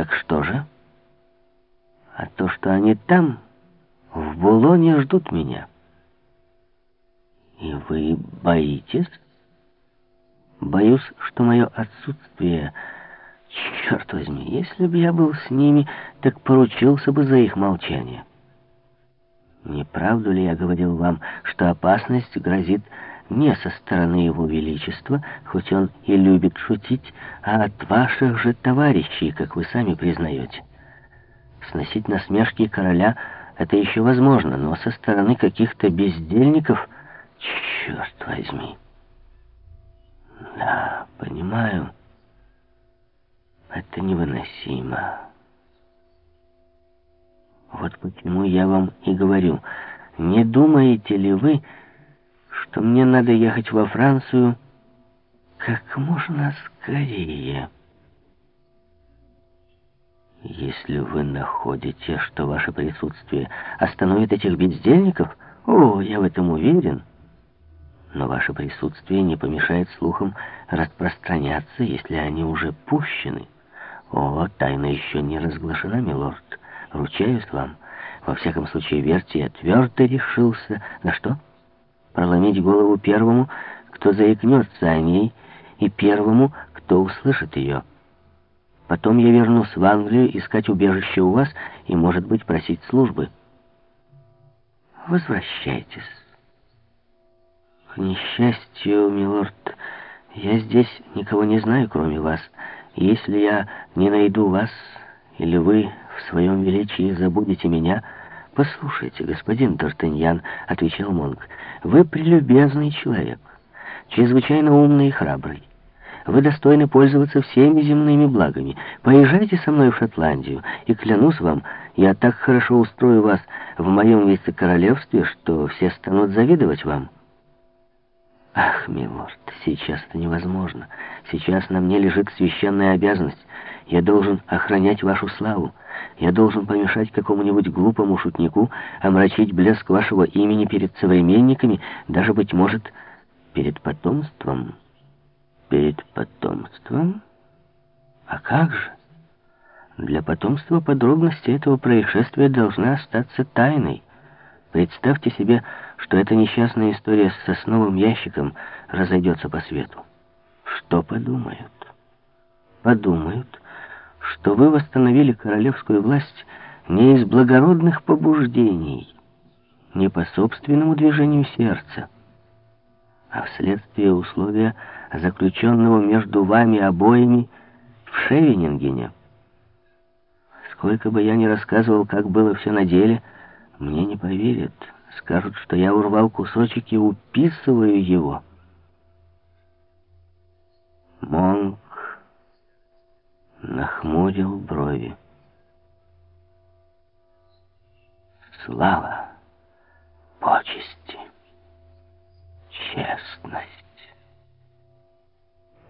Так что же? А то, что они там, в Булоне, ждут меня. И вы боитесь? Боюсь, что мое отсутствие... Черт возьми, если бы я был с ними, так поручился бы за их молчание. Не правду ли я говорил вам, что опасность грозит не со стороны его величества, хоть он и любит шутить, а от ваших же товарищей, как вы сами признаете? Сносить насмешки короля — это еще возможно, но со стороны каких-то бездельников, черт возьми. Да, понимаю, это невыносимо. Вот почему я вам и говорю, не думаете ли вы, что мне надо ехать во Францию как можно скорее? Если вы находите, что ваше присутствие остановит этих бездельников, о, я в этом уверен. Но ваше присутствие не помешает слухам распространяться, если они уже пущены. О, тайна еще не разглашена, милорд. Ручаюсь вам. Во всяком случае, верьте, я твердо решился. На что? Проломить голову первому, кто заикнется о ней, и первому, кто услышит ее. Потом я вернусь в Англию искать убежище у вас и, может быть, просить службы. Возвращайтесь. К несчастью, милорд, я здесь никого не знаю, кроме вас. Если я не найду вас, или вы в своем величии забудете меня... «Послушайте, господин Д'Артаньян», — отвечал Монг, — «вы прелюбезный человек, чрезвычайно умный и храбрый. Вы достойны пользоваться всеми земными благами. Поезжайте со мной в Шотландию, и, клянусь вам, я так хорошо устрою вас в моем вице-королевстве, что все станут завидовать вам». «Ах, милорд, сейчас это невозможно. Сейчас на мне лежит священная обязанность. Я должен охранять вашу славу. Я должен помешать какому-нибудь глупому шутнику омрачить блеск вашего имени перед современниками, даже, быть может, перед потомством. Перед потомством? А как же? Для потомства подробности этого происшествия должны остаться тайной. Представьте себе, что эта несчастная история с сосновым ящиком разойдется по свету. Что подумают? Подумают, что вы восстановили королевскую власть не из благородных побуждений, не по собственному движению сердца, а вследствие условия, заключенного между вами обоими в Шевенингене. Сколько бы я ни рассказывал, как было все на деле, мне не поверят. Скажут, что я урвал кусочек и уписываю его. Монк нахмурил брови. Слава, почести, честность,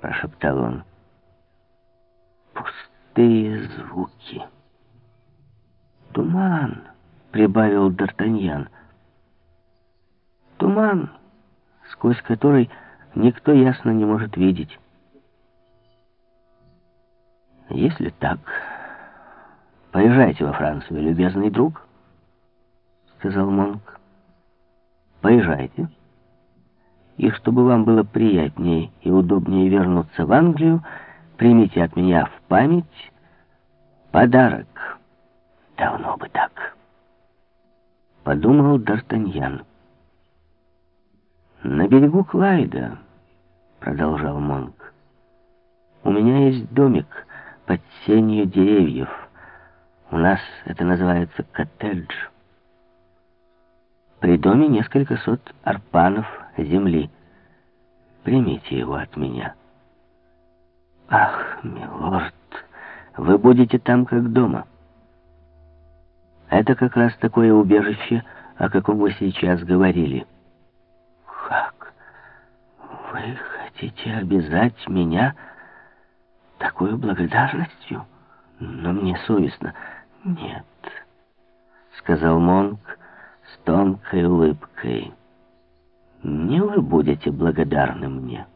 прошептал он. Пустые звуки. Туман, прибавил Д'Артаньян. Туман, сквозь который никто ясно не может видеть. Если так, поезжайте во Францию, любезный друг, сказал Монк. Поезжайте. И чтобы вам было приятнее и удобнее вернуться в Англию, примите от меня в память подарок. Давно бы так. Подумал Д'Артаньян. На берегу Клайда, продолжал Монк, у меня есть домик, под сенью деревьев. У нас это называется коттедж. При доме несколько сот арпанов земли. Примите его от меня. Ах, милорд, вы будете там как дома. Это как раз такое убежище, о каком вы сейчас говорили. Как? Вы хотите обязать меня такой благодарностью? Но мне совестно. Нет, сказал Монк с тонкой улыбкой. Не вы будете благодарны мне.